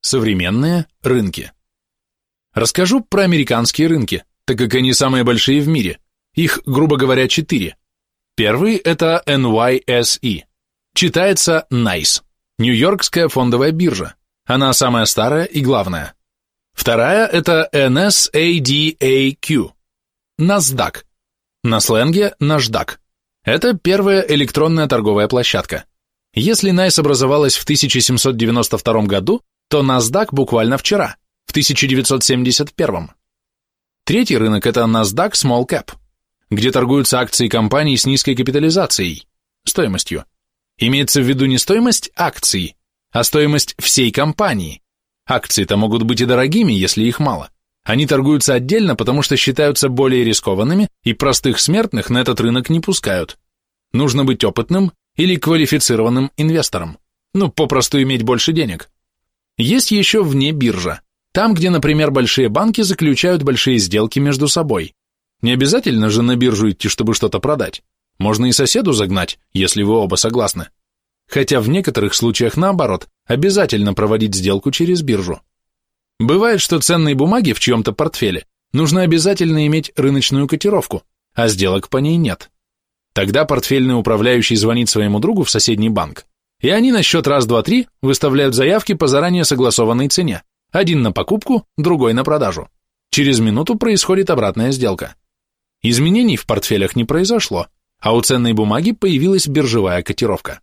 Современные рынки. Расскажу про американские рынки, так как они самые большие в мире. Их, грубо говоря, четыре. Первый – это NYSE. Читается NICE. Нью-Йоркская фондовая биржа. Она самая старая и главная. Вторая – это NSADAQ. NASDAQ. На сленге NASDAQ. Это первая электронная торговая площадка. Если NICE образовалась в 1792 году, то NASDAQ буквально вчера, в 1971. Третий рынок – это NASDAQ Small Cap, где торгуются акции компаний с низкой капитализацией, стоимостью. Имеется в виду не стоимость акций, а стоимость всей компании. Акции-то могут быть и дорогими, если их мало. Они торгуются отдельно, потому что считаются более рискованными, и простых смертных на этот рынок не пускают. Нужно быть опытным или квалифицированным инвестором. Ну, попросту иметь больше денег. Есть еще вне биржа. Там, где, например, большие банки заключают большие сделки между собой. Не обязательно же на биржу идти, чтобы что-то продать. Можно и соседу загнать, если вы оба согласны. Хотя в некоторых случаях наоборот, обязательно проводить сделку через биржу. Бывает, что ценные бумаги в чьем-то портфеле нужно обязательно иметь рыночную котировку, а сделок по ней нет. Тогда портфельный управляющий звонит своему другу в соседний банк, и они на счет раз, два, три выставляют заявки по заранее согласованной цене, один на покупку, другой на продажу. Через минуту происходит обратная сделка. Изменений в портфелях не произошло, а у ценной бумаги появилась биржевая котировка.